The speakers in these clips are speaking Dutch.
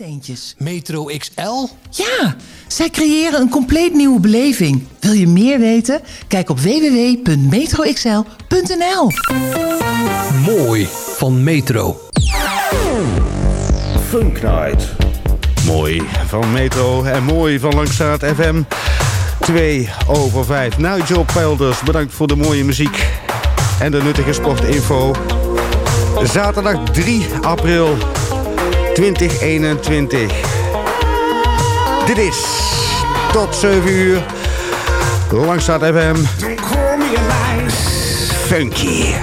Steentjes. Metro XL? Ja, zij creëren een compleet nieuwe beleving. Wil je meer weten? Kijk op www.metroxl.nl. Mooi van Metro. Funk Night. Mooi van Metro en mooi van Langstraat FM. 2 over 5. Nou, Joe Peilders, bedankt voor de mooie muziek en de nuttige sportinfo. Zaterdag 3 april 2021. Dit is tot 7 uur Langstraat FM. Funky.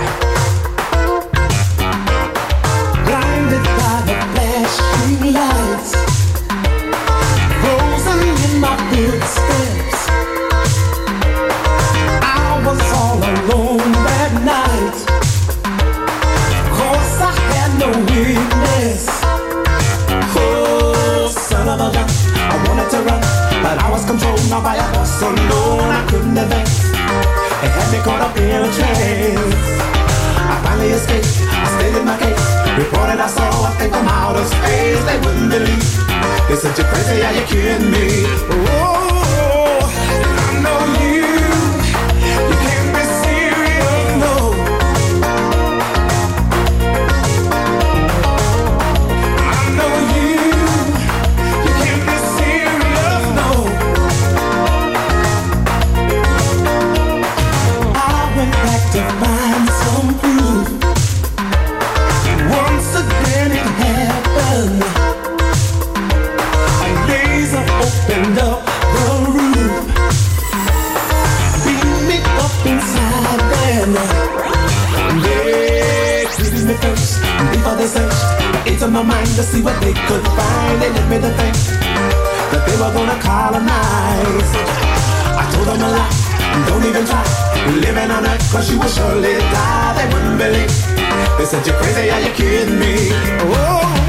Controlled now by a force unknown. I couldn't advance. It had me caught up in a trance. I finally escaped. I stayed in my case. Reported I saw. I think I'm out of space. They wouldn't believe. They said you're crazy. Are you kidding me? Oh, my mind to see what they could find. They led me to think that they were gonna colonize. I told them a lie. Don't even try living on earth, cause you will surely die. They wouldn't believe. They said you're crazy, are you kidding me? Oh,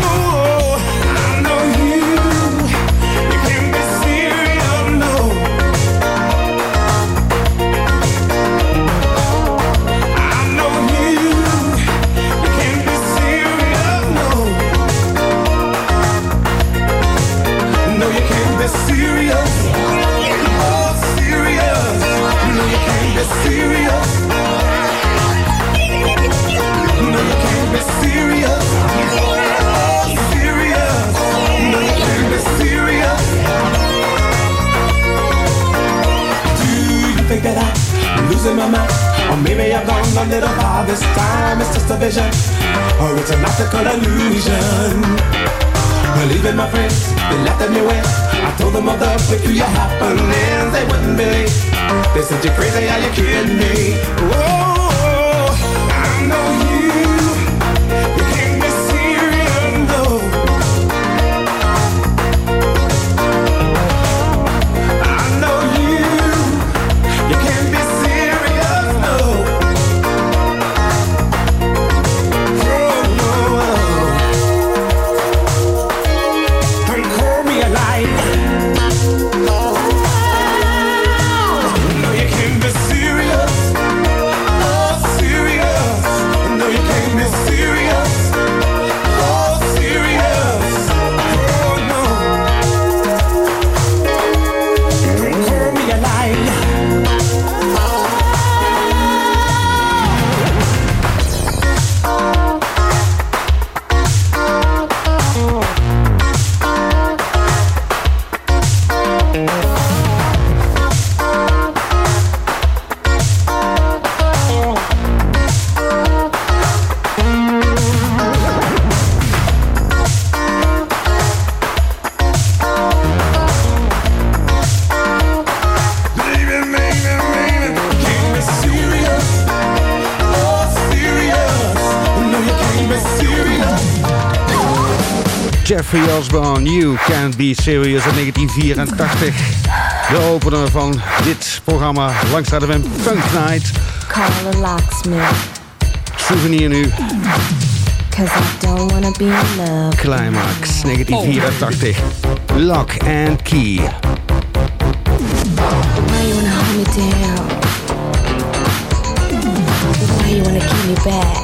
losing my mind? Or maybe I've gone a little far this time. It's just a vision. Or it's an optical illusion. Believing my friends, they laughed at me when I told them of the peculiar happenings. They wouldn't believe. They said you're crazy, are you kidding me? Whoa, You Can't Be Serious in 1984. De opener van dit programma Langstraat FM Funk Night. Call a locksmith, Souvenir nu, cause I don't wanna be in love. Climax 1984. Lock and Key. Why you wanna hold me down? Why you wanna keep me back?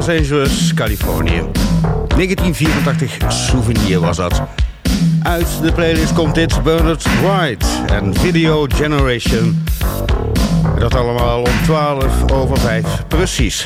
Los Angeles, Californië. 1984 Souvenir was dat. Uit de playlist komt dit Bernard White en Video Generation. Dat allemaal om 12 over 5 precies.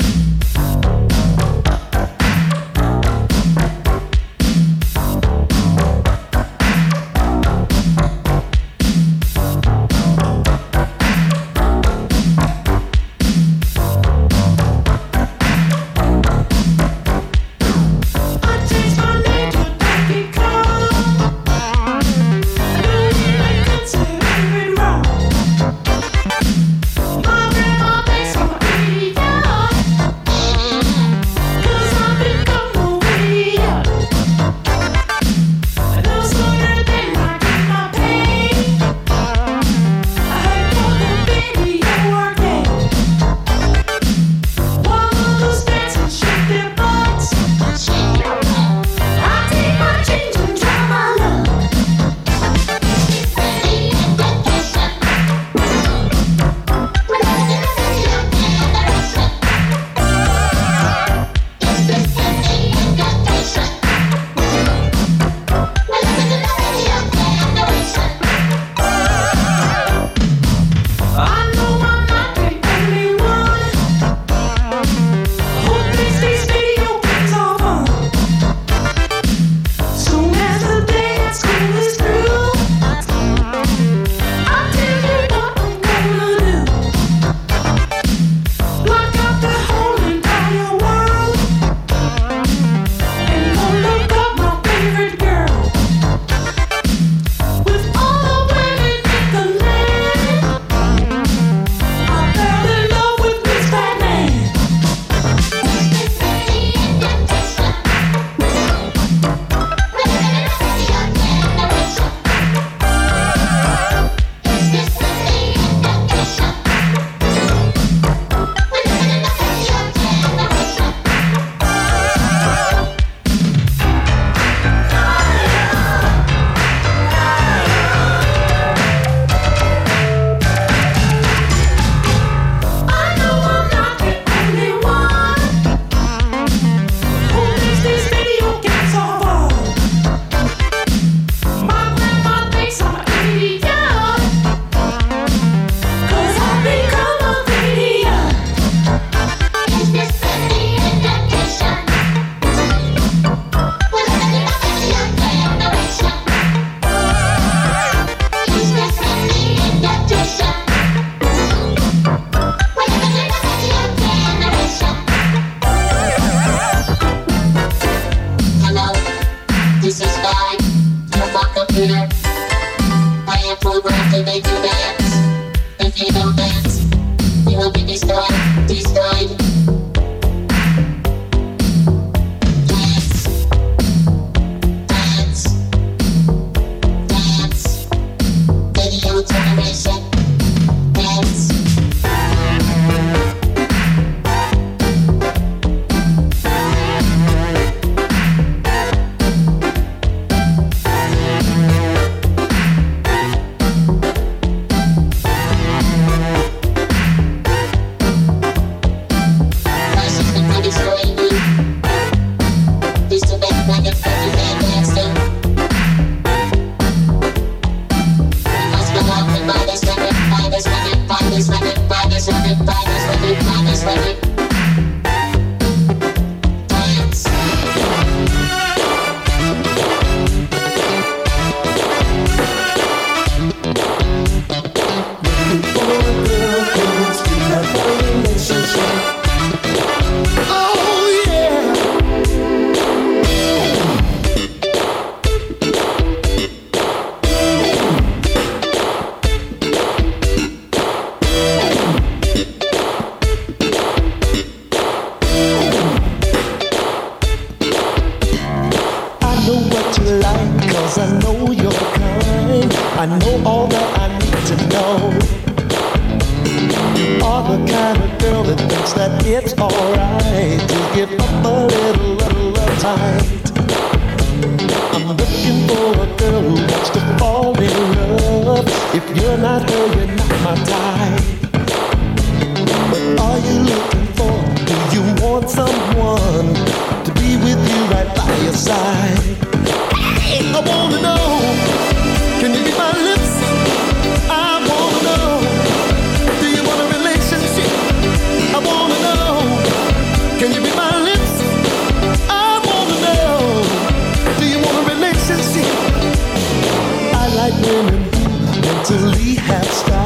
have stopped.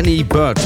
Dit, dit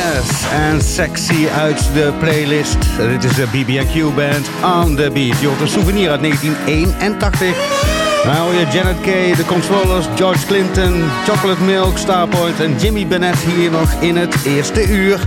Yes en Sexy uit de playlist. Dit is de BB&Q Band On The Beat. Je hoort een souvenir uit 1981. Nou je Janet Kay, The Controllers, George Clinton, Chocolate Milk, Starpoint en Jimmy Bennett hier nog in het eerste uur.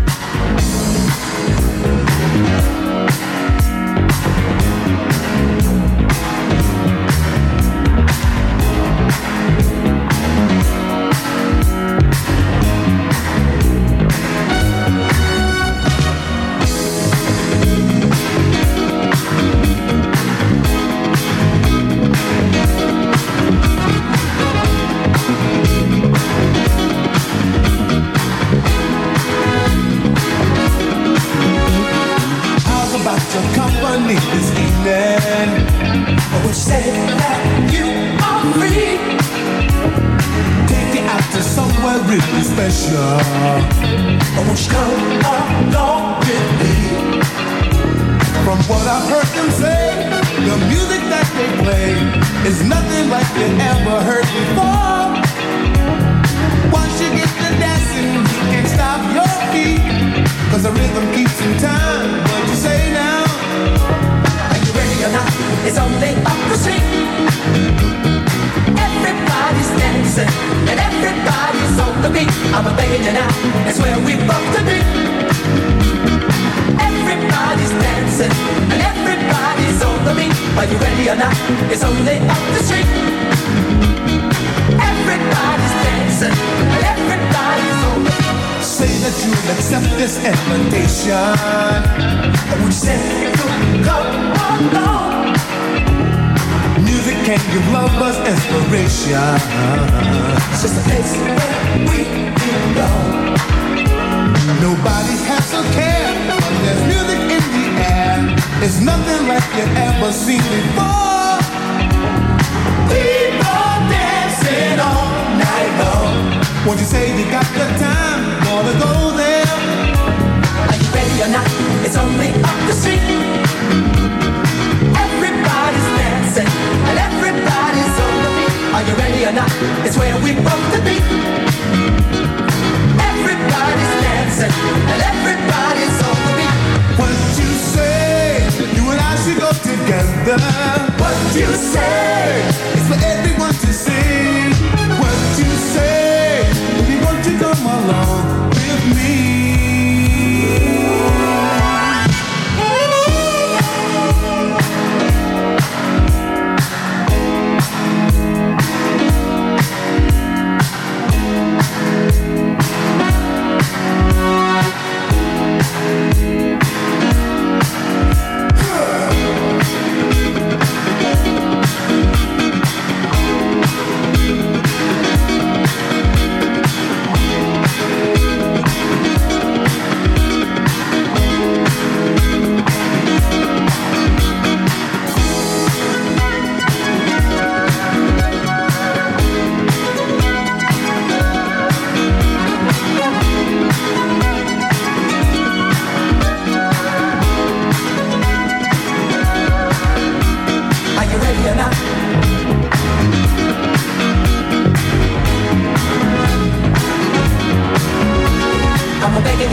Are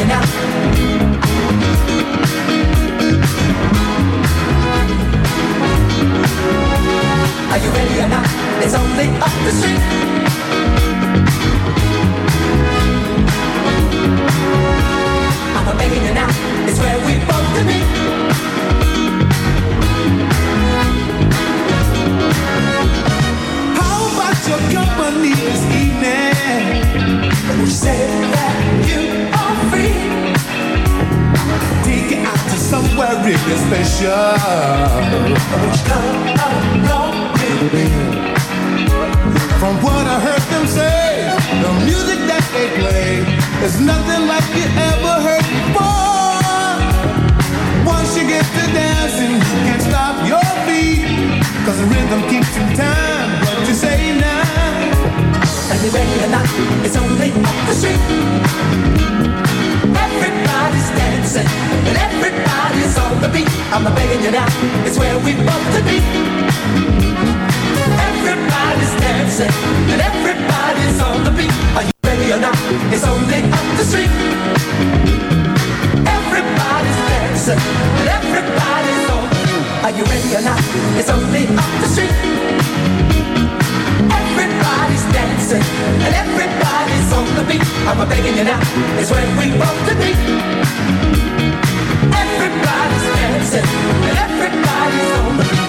you ready or not? There's only up the street. really special. From what I heard them say, the music that they play is nothing like you ever heard before. Once you get to dancing, you can't stop your feet. Cause the rhythm keeps you what you say now. Anyway or not, it's only up the street everybody's dancing and everybody's on the beat. I'm begging you now, it's where we want to be. Everybody's dancing and everybody's on the beat. Are you ready or not? It's only up the street. Everybody's dancing and everybody's on. Are you ready or not? It's only up the street. Everybody's dancing and everybody dance on the beat. I'm a begging you now, it's where we want to be. Everybody's dancing, and everybody's on the beat.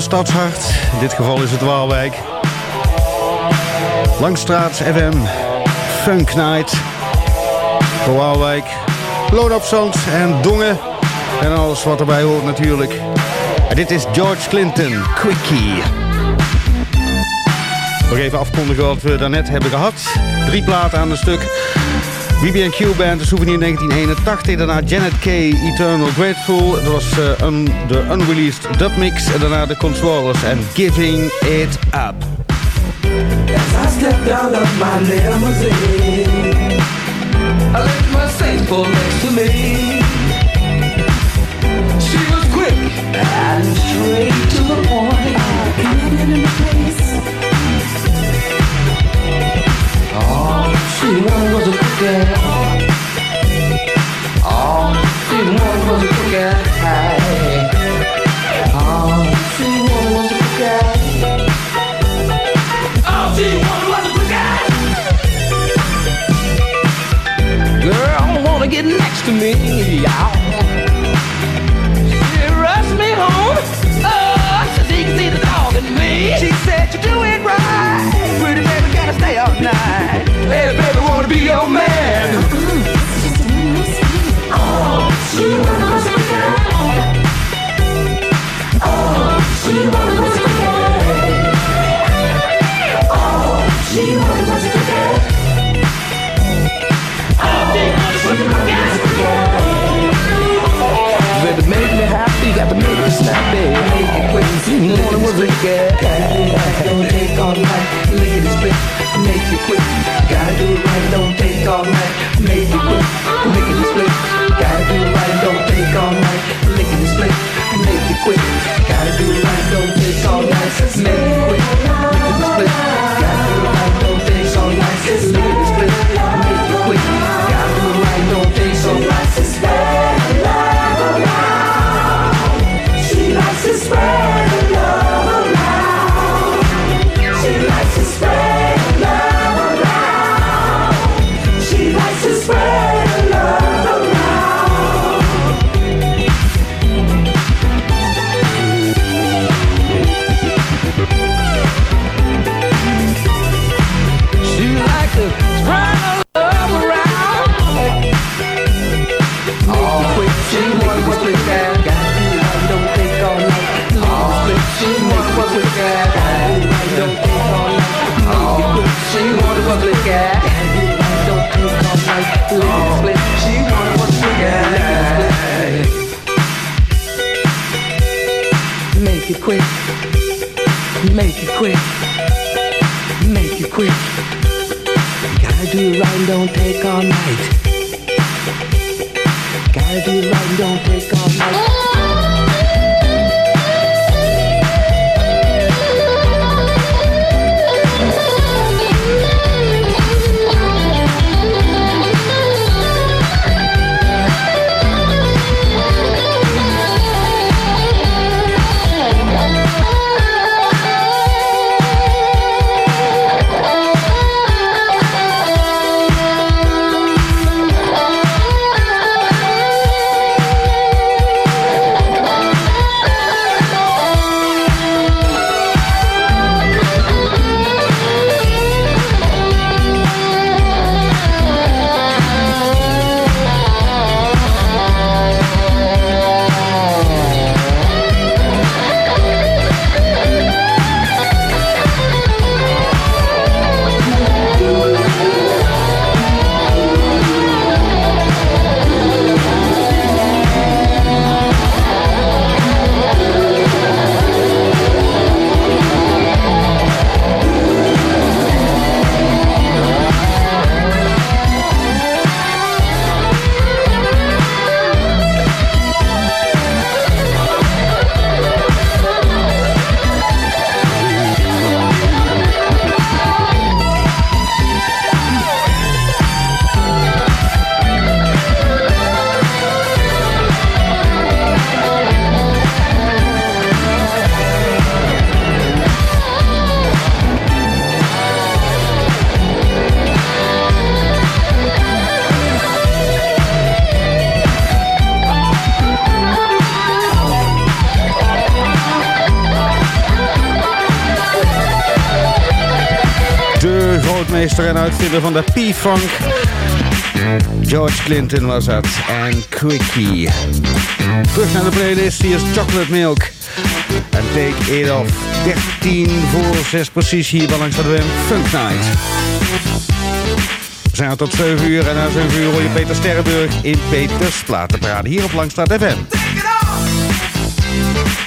Stadshart. In dit geval is het Waalwijk. Langstraat FM, Funk Night. Voor Waalwijk, Songs en Dongen. En alles wat erbij hoort natuurlijk. En dit is George Clinton, Quickie. Nog even afkondigen wat we daarnet hebben gehad. Drie platen aan een stuk. BB&Q Band, de Souvenir 1981. Daarna Janet K, Eternal Grateful. Dat was uh, de unreleased dubmix. En daarna de Controllers en Giving It Up. I my me She was quick and straight to the point in was a Oh, she was a Oh, she was a All she wanted was a Girl, wanna get next to me. She me home. Oh, she can see the in me. She said you do it right. Pretty baby, gotta stay all night. Hey, baby, wanna be your man. Oh, she was a girl. Oh, she was a girl. Oh, she was a girl. You got to make me snappy. Make it quick, you it was a gas. Don't take all night, lick it split, make it quick. Gotta do it right, don't take all night, make it quick, lick it split. Gotta do it right, don't take all night, lick it split, make it quick. Gotta do it right, don't take all night, make it quick, lick it split. Gotta do it right, don't take all night, lick it split, She don't take all night. en uitvinder van de P-Funk. George Clinton was dat. En Quickie. Terug naar de playlist. Hier is Chocolate Milk. En take it off. 13 voor 6 precies hier bij langs de Funk Night. We zijn er tot 7 uur en na 7 uur hoor je Peter Sterrenburg in Peters praten hier op Langstraat FM.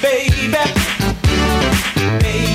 Take it off, baby.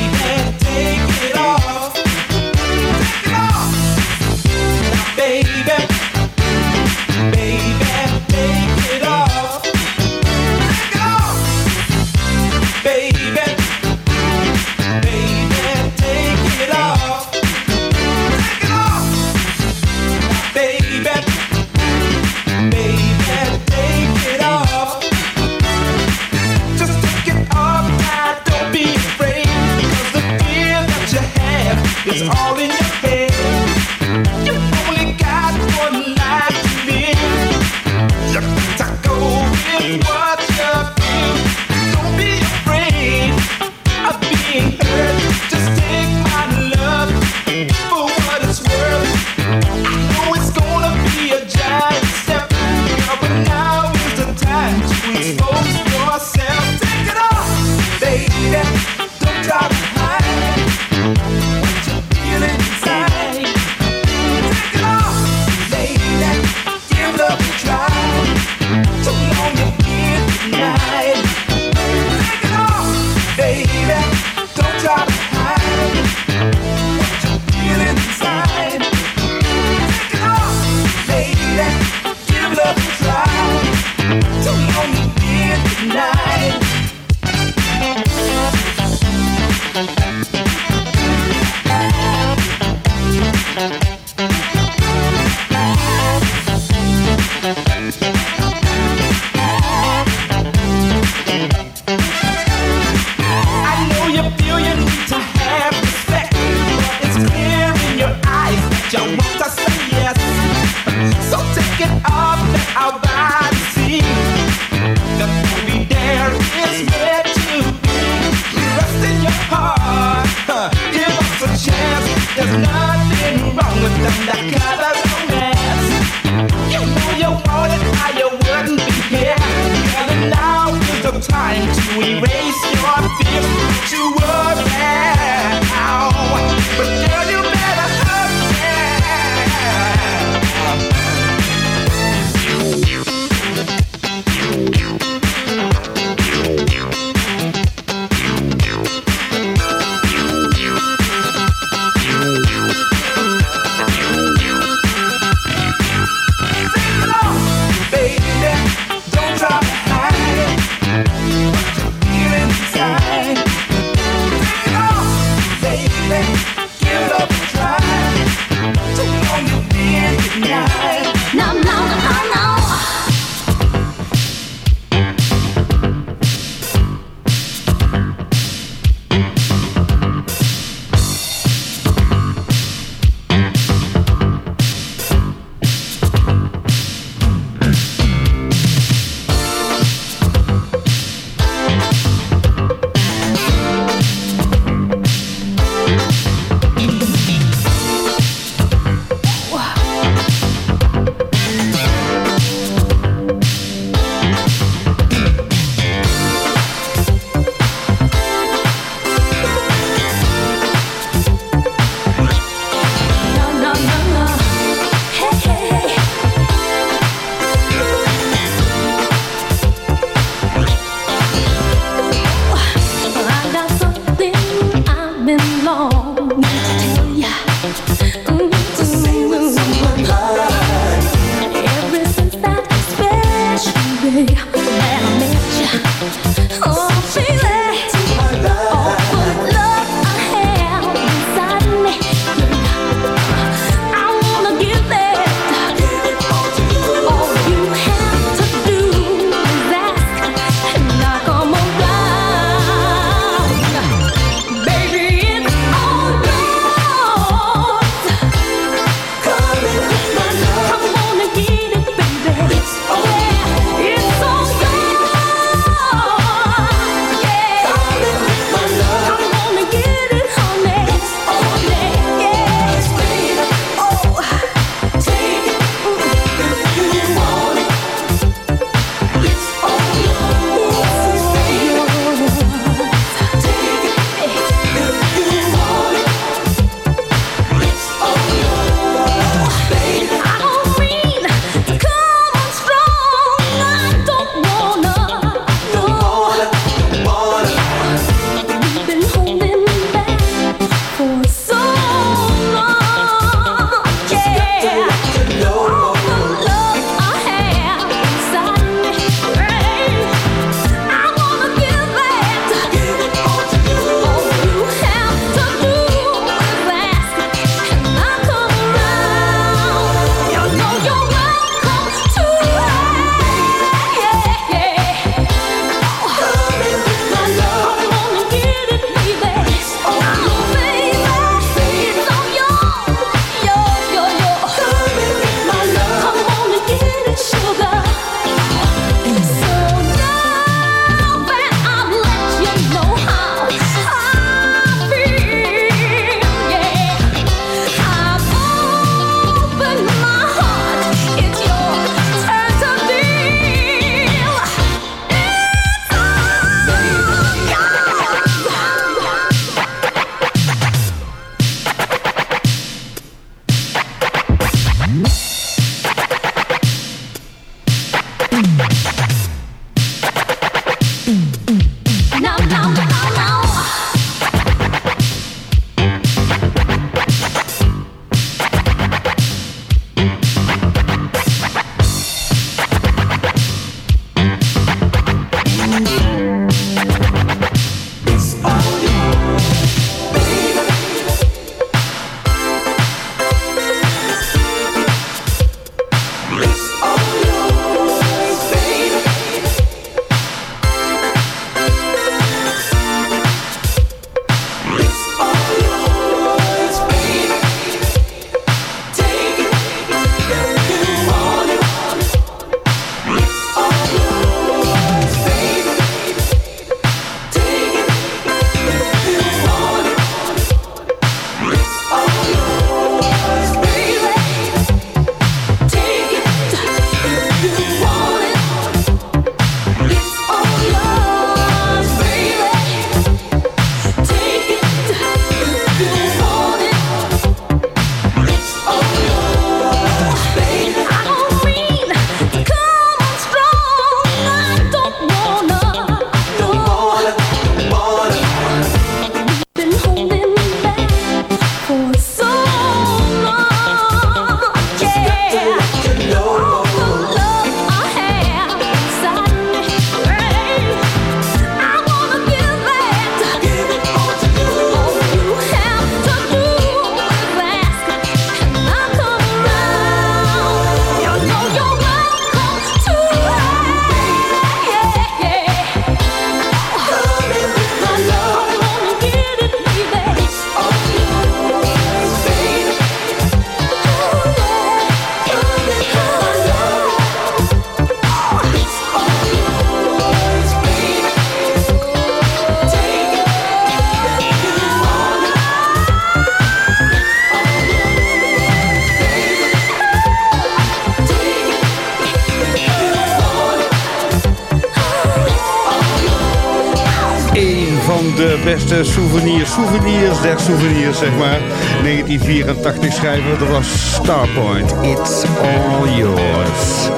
Souvenir zeg maar. 1984 schrijven, dat was Starpoint. It's all yours.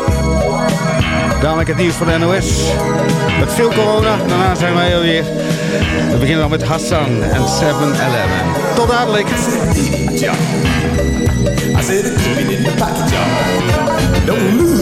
Dadelijk het nieuws van de NOS. Met veel corona. Daarna zijn wij alweer. We beginnen dan met Hassan en 7-Eleven. Tot dadelijk. Ja. I said. Don't lose.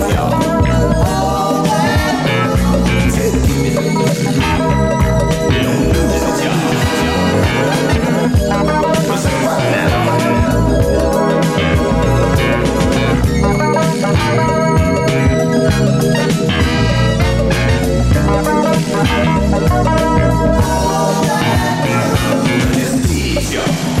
It's easier.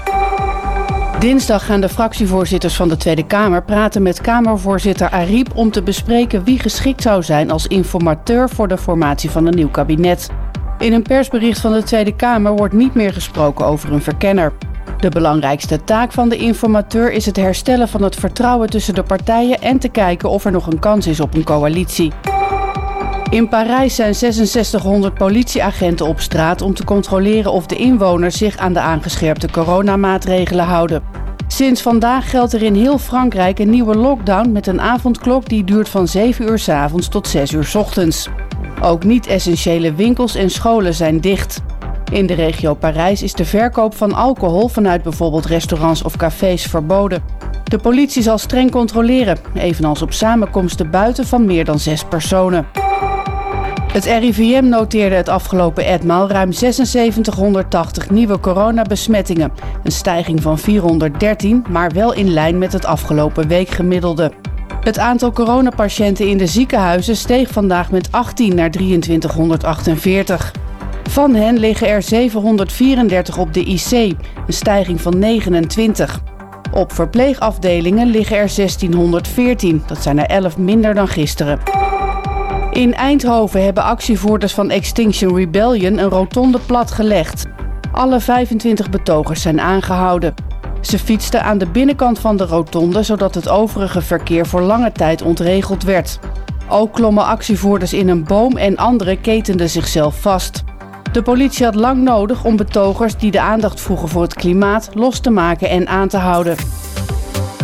Dinsdag gaan de fractievoorzitters van de Tweede Kamer praten met Kamervoorzitter Ariep om te bespreken wie geschikt zou zijn als informateur voor de formatie van een nieuw kabinet. In een persbericht van de Tweede Kamer wordt niet meer gesproken over een verkenner. De belangrijkste taak van de informateur is het herstellen van het vertrouwen tussen de partijen en te kijken of er nog een kans is op een coalitie. In Parijs zijn 6600 politieagenten op straat om te controleren of de inwoners zich aan de aangescherpte coronamaatregelen houden. Sinds vandaag geldt er in heel Frankrijk een nieuwe lockdown met een avondklok die duurt van 7 uur s avonds tot 6 uur s ochtends. Ook niet-essentiële winkels en scholen zijn dicht. In de regio Parijs is de verkoop van alcohol vanuit bijvoorbeeld restaurants of cafés verboden. De politie zal streng controleren, evenals op samenkomsten buiten van meer dan zes personen. Het RIVM noteerde het afgelopen etmaal ruim 7680 nieuwe coronabesmettingen. Een stijging van 413, maar wel in lijn met het afgelopen week gemiddelde. Het aantal coronapatiënten in de ziekenhuizen steeg vandaag met 18 naar 2348. Van hen liggen er 734 op de IC, een stijging van 29. Op verpleegafdelingen liggen er 1614, dat zijn er 11 minder dan gisteren. In Eindhoven hebben actievoerders van Extinction Rebellion een rotonde platgelegd. Alle 25 betogers zijn aangehouden. Ze fietsten aan de binnenkant van de rotonde zodat het overige verkeer voor lange tijd ontregeld werd. Ook klommen actievoerders in een boom en anderen ketenden zichzelf vast. De politie had lang nodig om betogers die de aandacht vroegen voor het klimaat los te maken en aan te houden.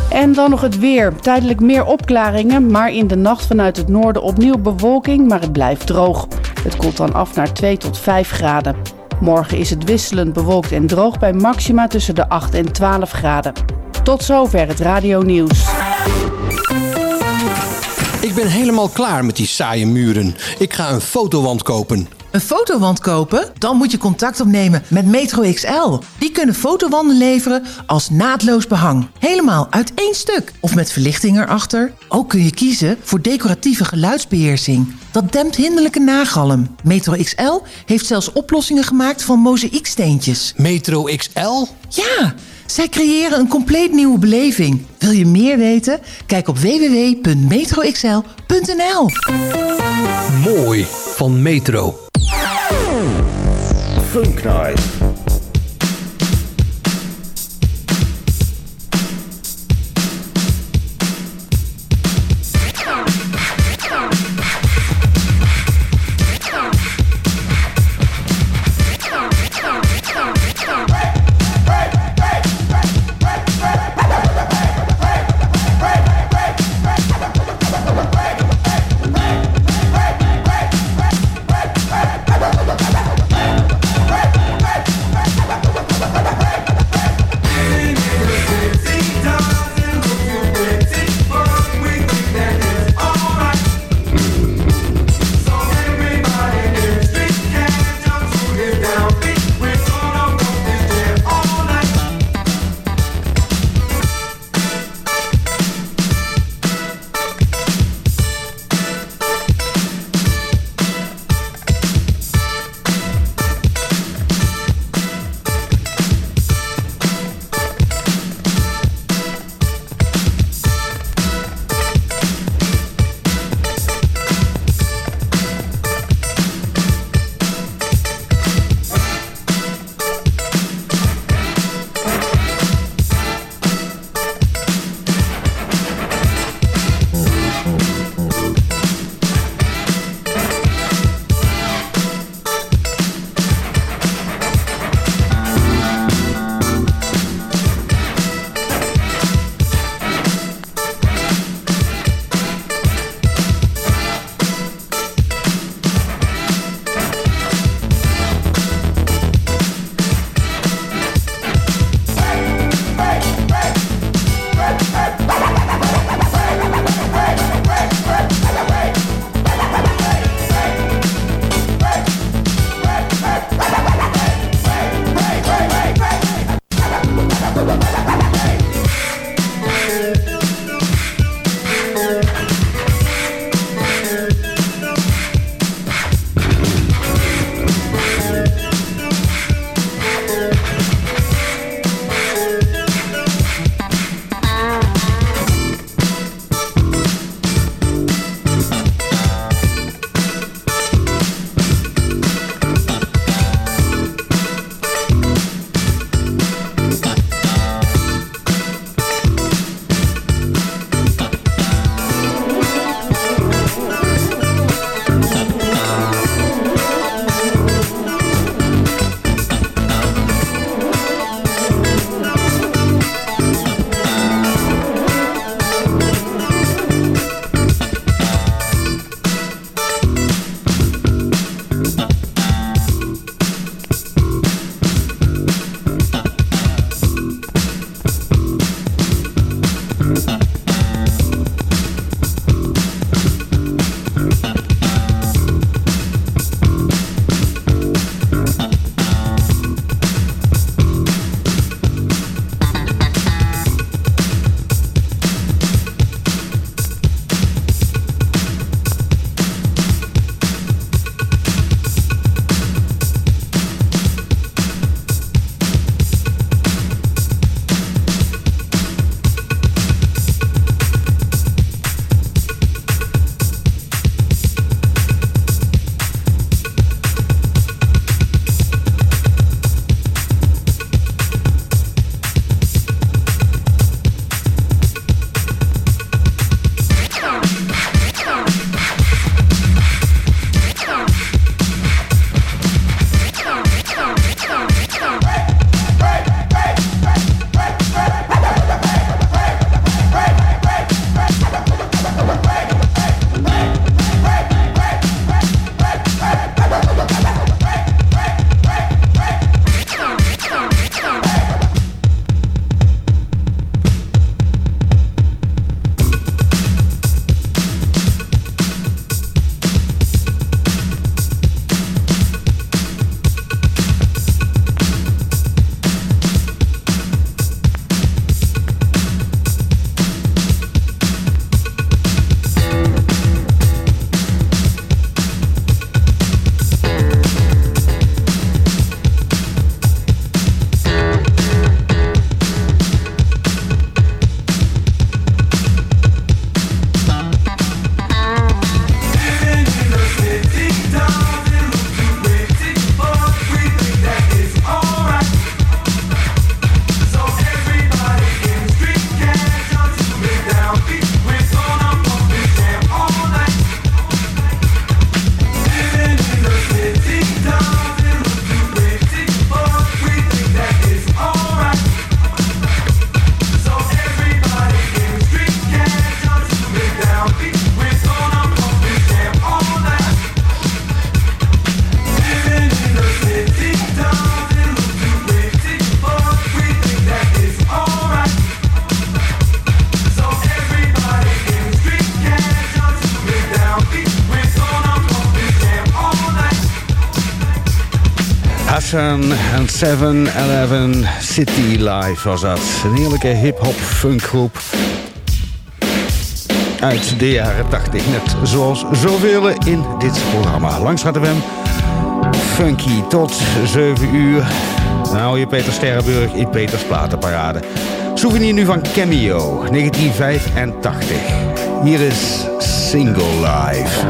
En dan nog het weer. Tijdelijk meer opklaringen, maar in de nacht vanuit het noorden opnieuw bewolking, maar het blijft droog. Het koelt dan af naar 2 tot 5 graden. Morgen is het wisselend bewolkt en droog bij maxima tussen de 8 en 12 graden. Tot zover het radio nieuws. Ik ben helemaal klaar met die saaie muren. Ik ga een fotowand kopen. Een fotowand kopen? Dan moet je contact opnemen met Metro XL. Die kunnen fotowanden leveren als naadloos behang. Helemaal uit één stuk. Of met verlichting erachter. Ook kun je kiezen voor decoratieve geluidsbeheersing. Dat dempt hinderlijke nagalm. Metro XL heeft zelfs oplossingen gemaakt van mozaïeksteentjes. Metro XL? Ja! Zij creëren een compleet nieuwe beleving. Wil je meer weten? Kijk op www.metroxl.nl. Mooi van Metro. Funk 7-Eleven City Live was dat. Een heerlijke hip-hop funkgroep. Uit de jaren 80, net zoals zoveel in dit programma. Langs gaat de Funky tot 7 uur. Nou je Peter Sterrenburg in Peters Platenparade. Souvenir nu van Cameo 1985. Hier is Single Life.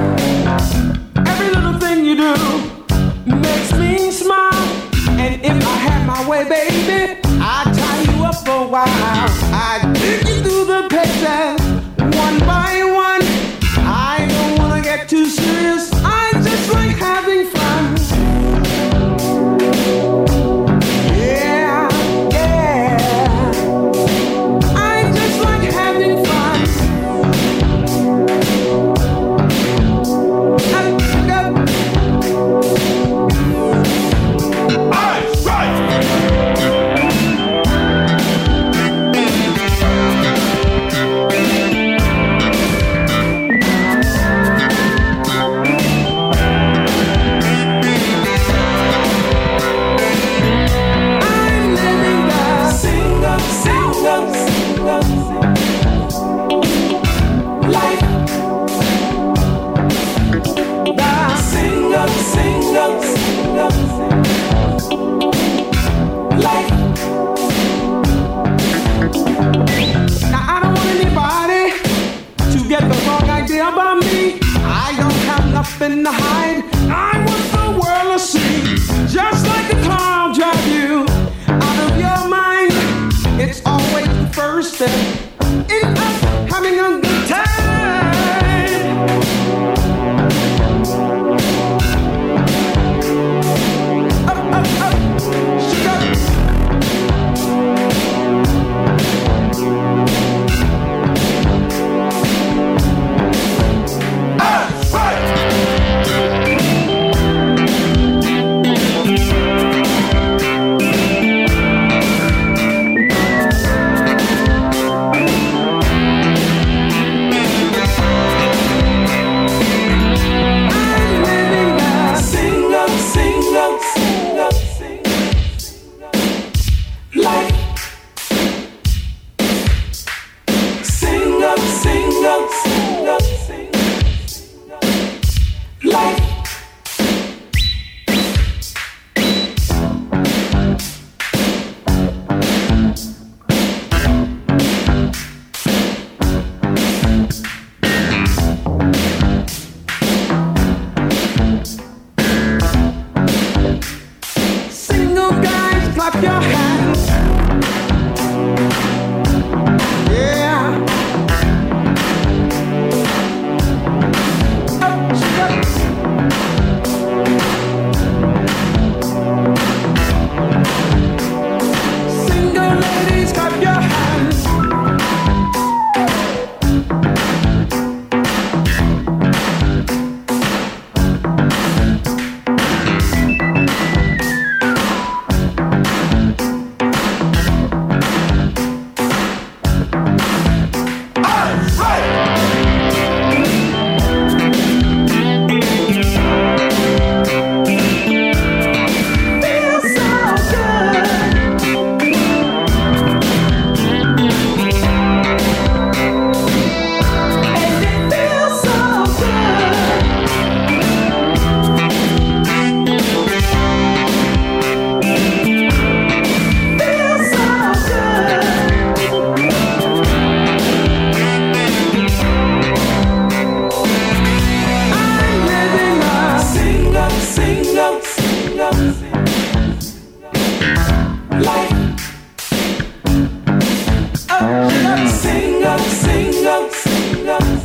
myself one by one. I don't wanna get too serious. no, say no.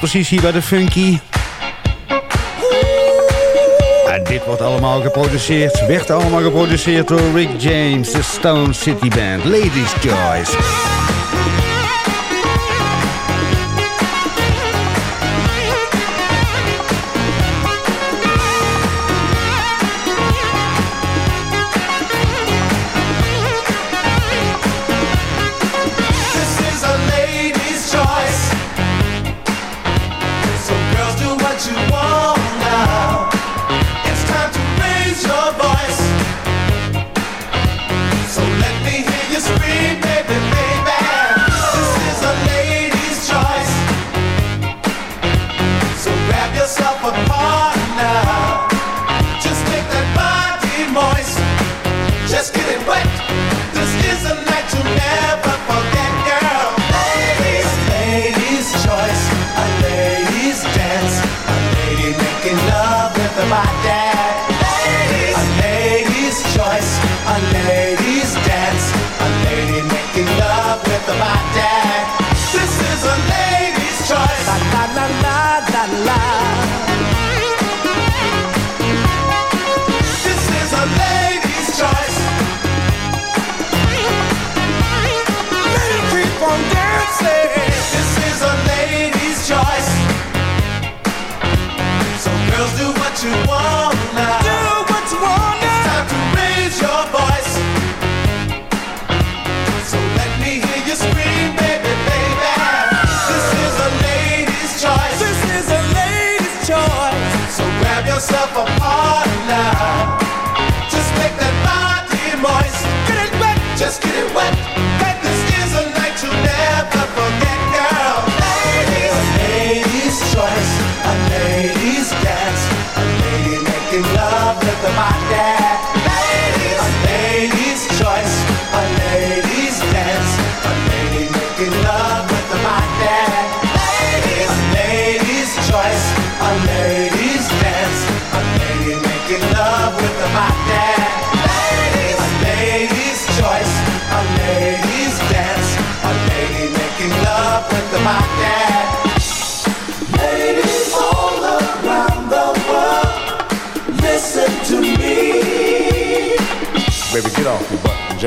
Positie precies hier bij de Funky. En dit wordt allemaal geproduceerd, werd allemaal geproduceerd door Rick James, de Stone City Band, Ladies Choice.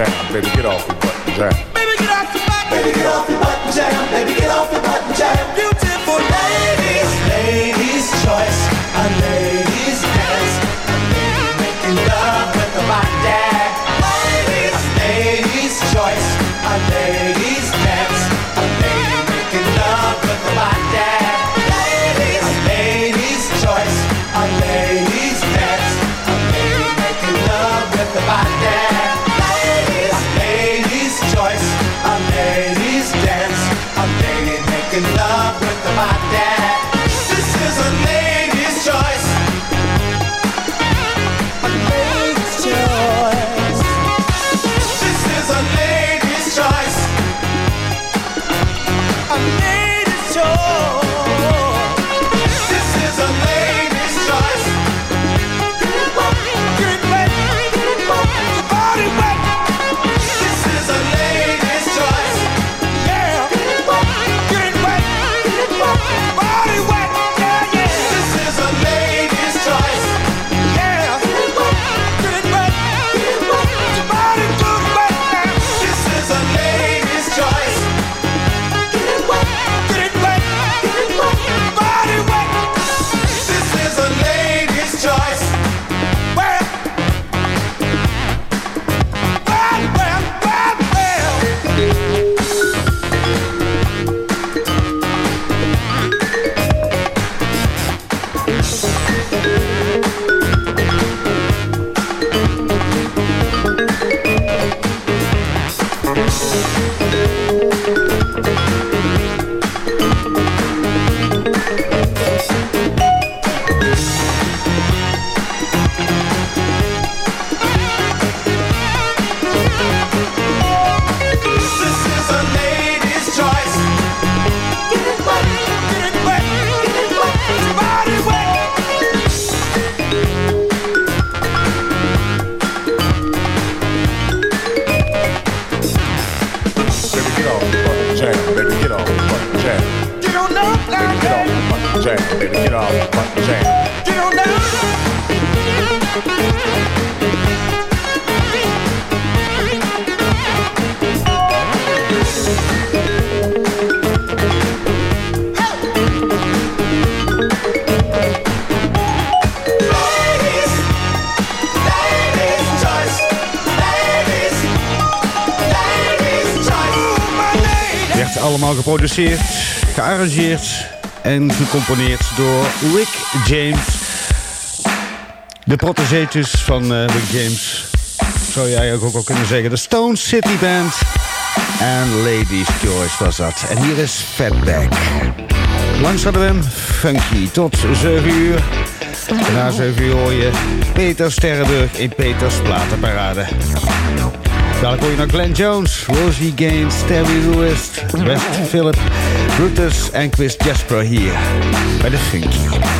jam, baby. Get off the fucking jam. Geproduceerd, gearrangeerd en gecomponeerd door Rick James. De protégé van eh, Rick James. Zou jij ook wel kunnen zeggen. De Stone City Band. En Ladies Choice was dat. En hier is Fatback. Langs hadden we hem, Funky, tot 7 uur. Na 7 uur hoor je Peter Sterrenburg in Peters Platenparade. Daar kom je naar Glenn Jones, Rosie Gaines, Terry Lewis, West Philip, Brutus en Chris Jasper hier bij de Funky.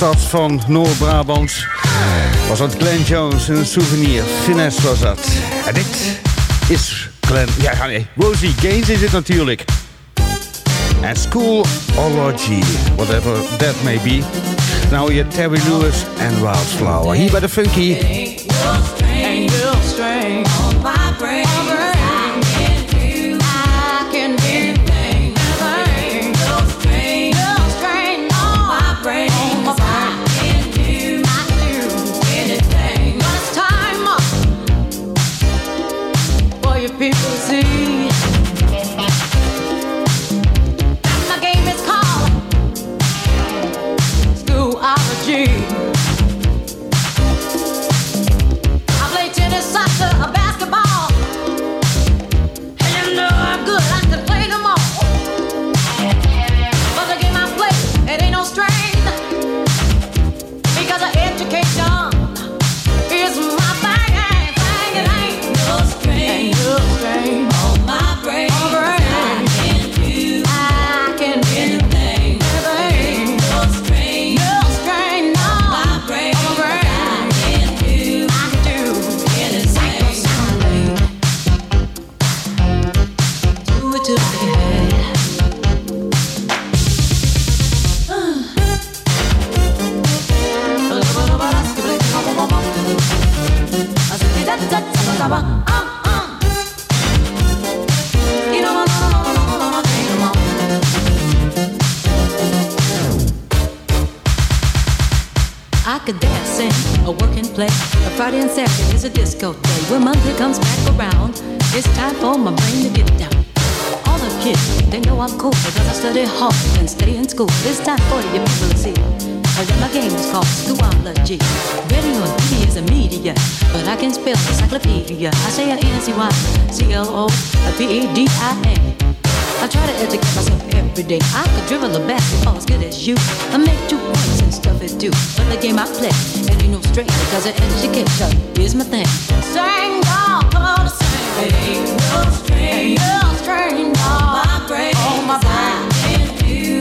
stad van Noord-Brabant. Was dat Glenn Jones en een souvenir. Finesse was dat. En dit is Glenn... Ja, nee. Rosie Gaines is het natuurlijk. En Schoolology, whatever that may be. Nou je Terry Lewis en Wildflower. Hier bij de Funky. Ain't no strange on my brain. Y C L O P E D I N. I try to educate myself every day. I could dribble the basketball as good as you. I make two points and stuff it too. But the game I play, and you know straight, because an education is my thing. Sing all the same. Ain't no strain, ain't no strain on my brain. Oh, my brain.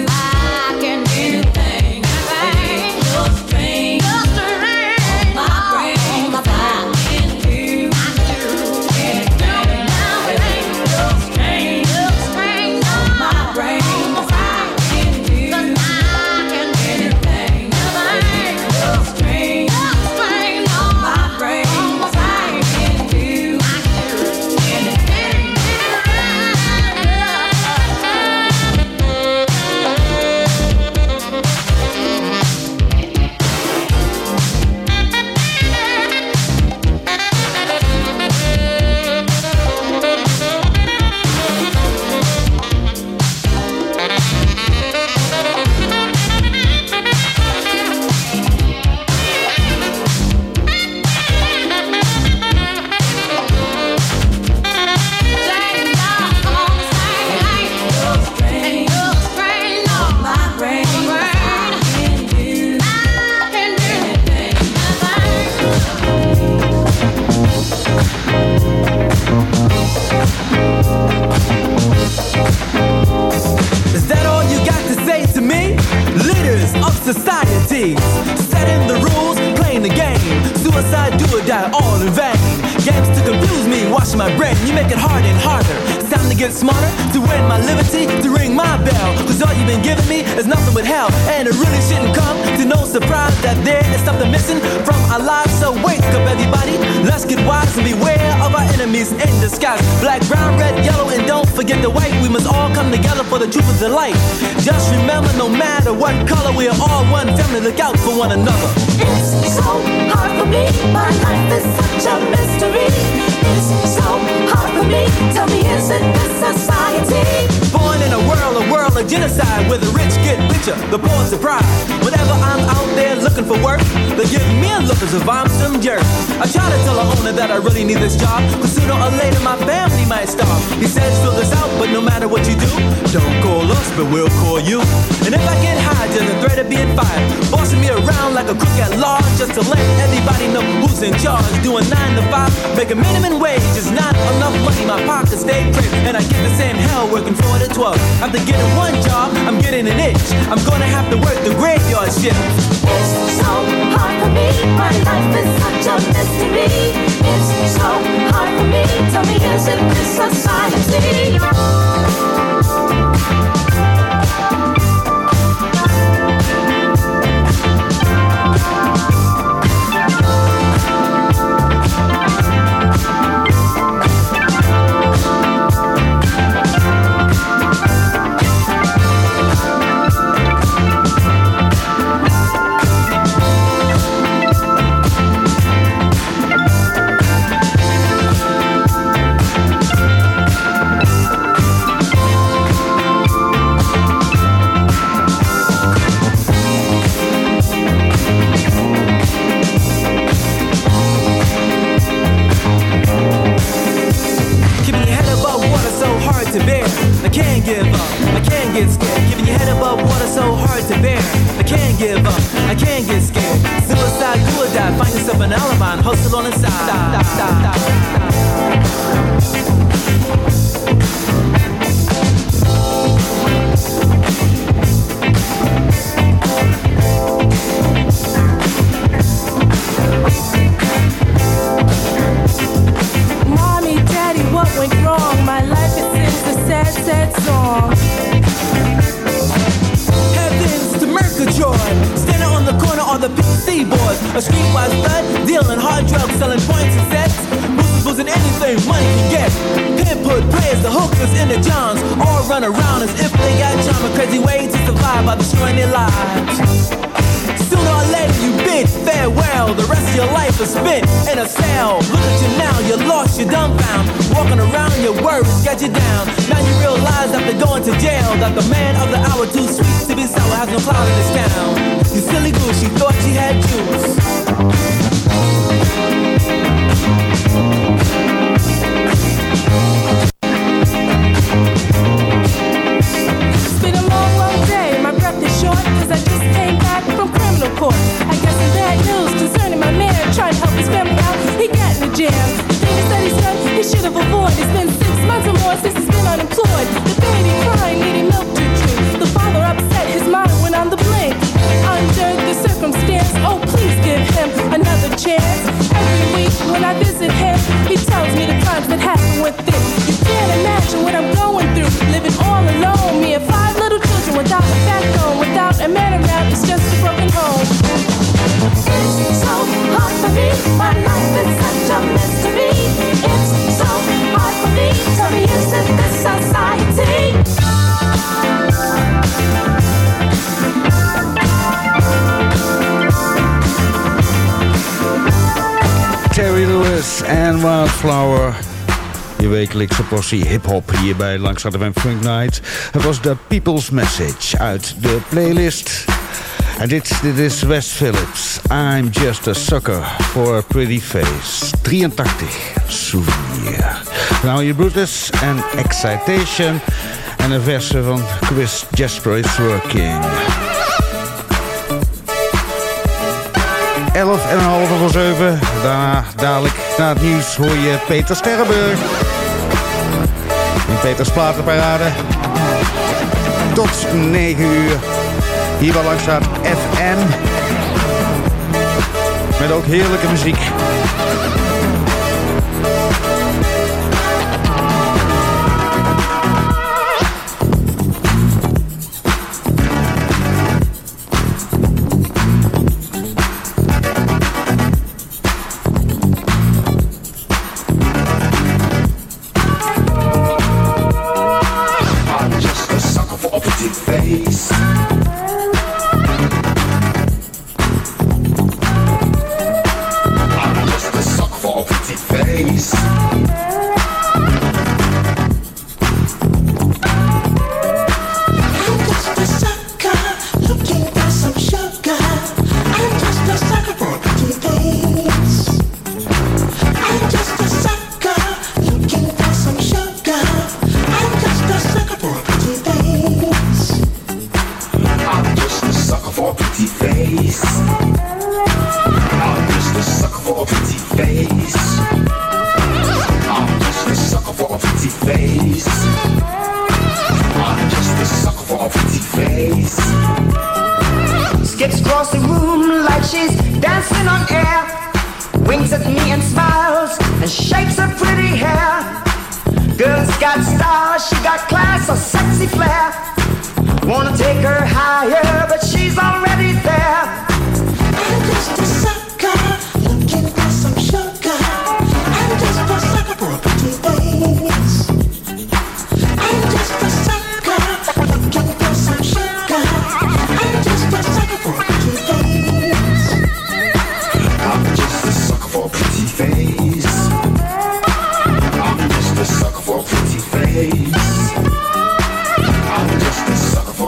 will call you. And if I get high, then the threat of being fired. Bossing me around like a crook at large just to let everybody know who's in charge. Doing nine to five, making minimum wage is not enough money. My pockets stay cramped, and I get the same hell working four to twelve. After getting one job, I'm getting an itch. I'm gonna have to work the graveyard shift. It's so hard for me. My life is such a mystery. It's so hard for me. Tell me, is it this society? going to jail. That the man of the hour, too sweet to be sour, has no clout in his town. You silly goose, she thought she had juice. Je wekelijkse portie hip-hop hierbij langs de Funk Night. Het was The People's Message uit de playlist. En dit, is Wes Phillips. I'm just a sucker for a pretty face. 83, souvenir. Nou, je Brutus en Excitation. En een verse van Chris Jasper is working. 11,5 en een 7. Daarna dadelijk na het nieuws hoor je Peter Sterrenburg. In Peters Platenparade. Tot 9 uur. Hier wel langzaam FM. Met ook heerlijke muziek.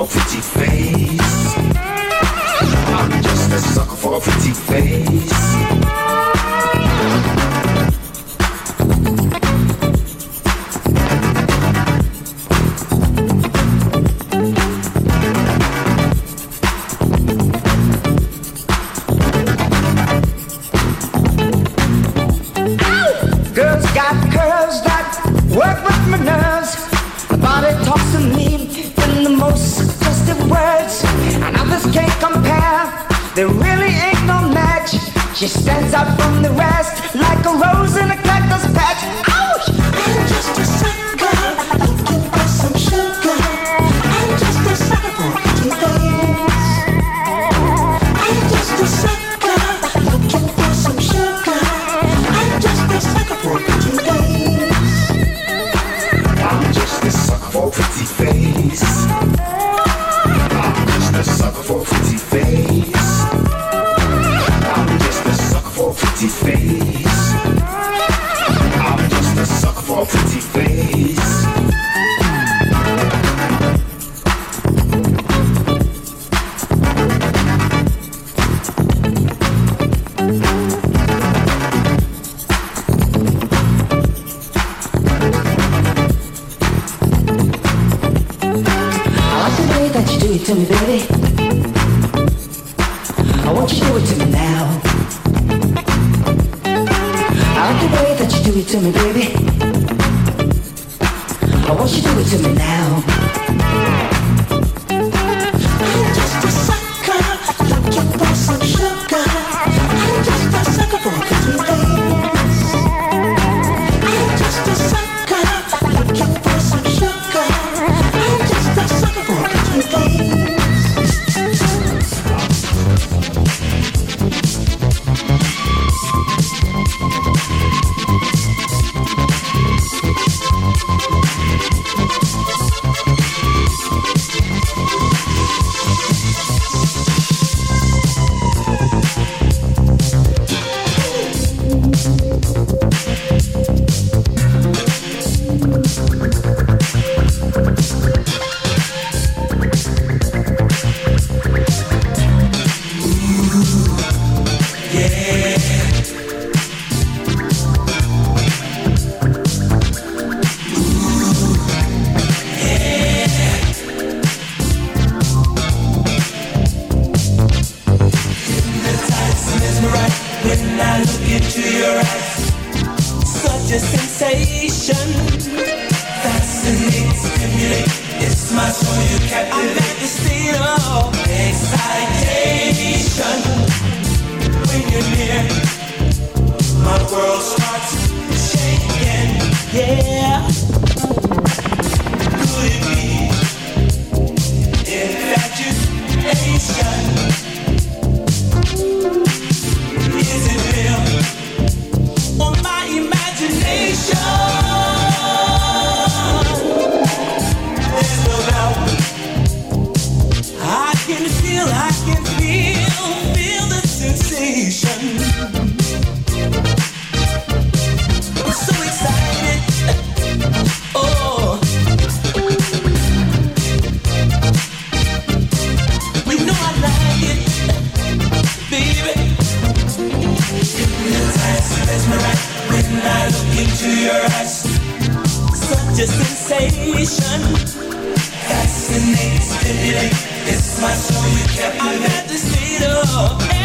for a pretty face. I'm just a sucker for a pretty face. your Such a sensation. Fascinates, stimulates This my show you kept I've had this need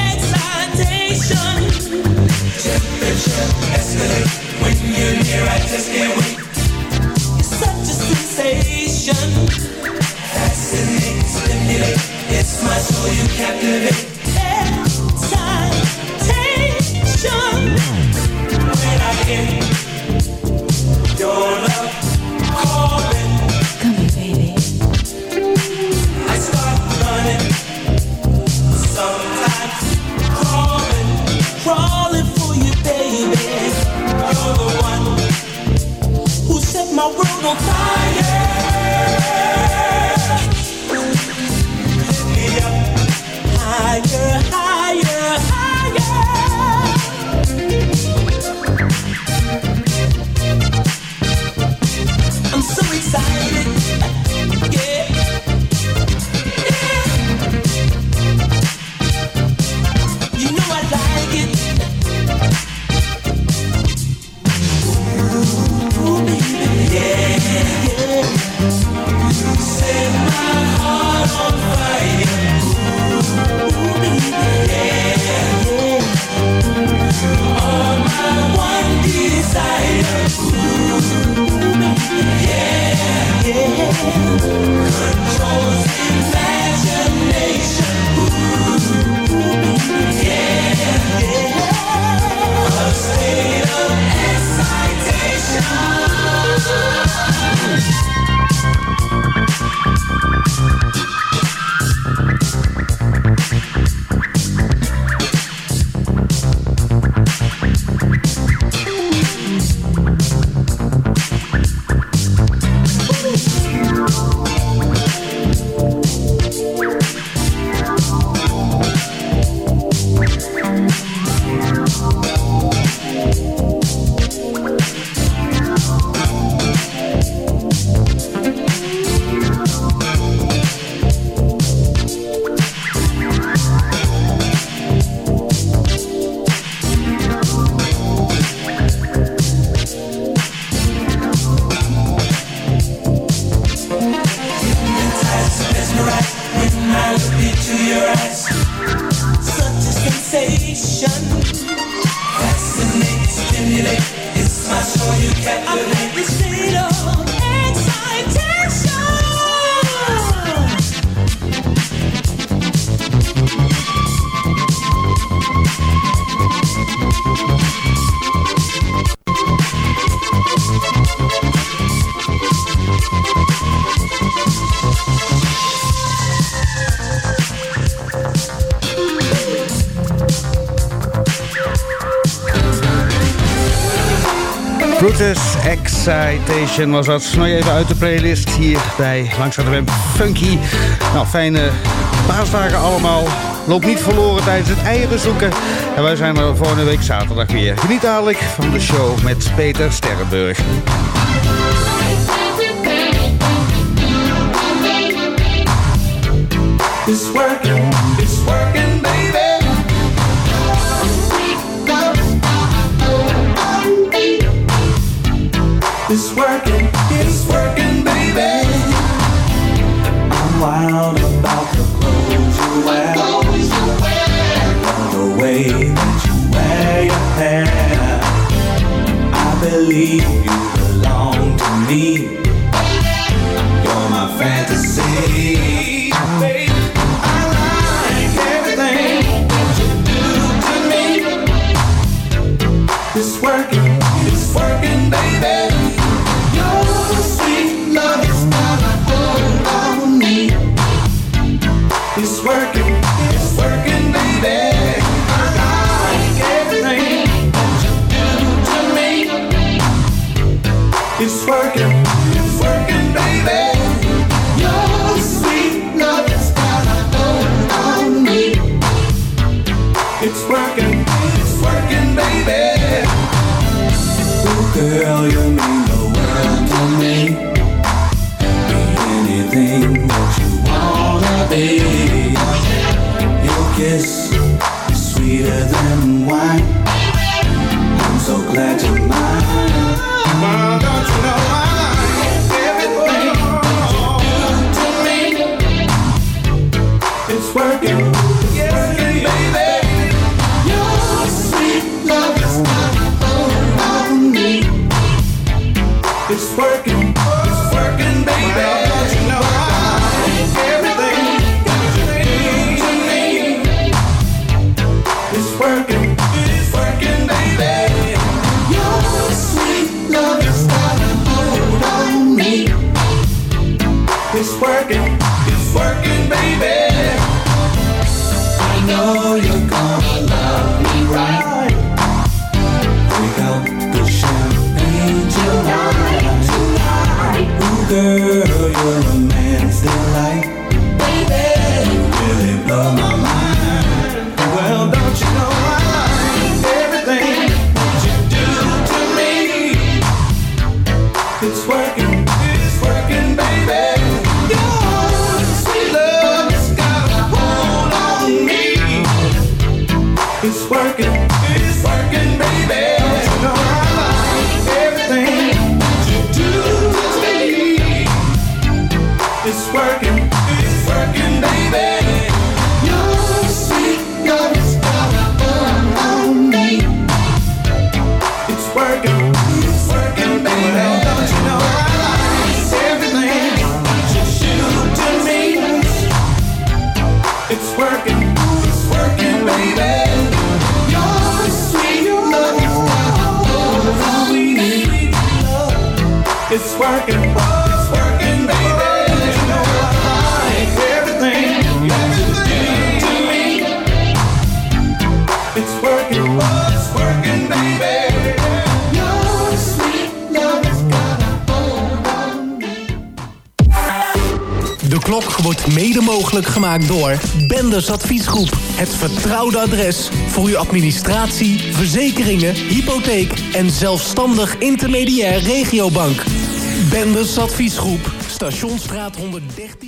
Was dat. Nou even uit de playlist hier bij Langs de Funky. Nou, fijne paasdagen allemaal. Loop niet verloren tijdens het eieren zoeken. En wij zijn er volgende week zaterdag weer. Geniet dadelijk van de show met Peter Sterrenburg. This working. believe mede mogelijk gemaakt door Benders Adviesgroep. Het vertrouwde adres voor uw administratie, verzekeringen, hypotheek en zelfstandig intermediair regiobank. Benders Adviesgroep, Stationsstraat 113.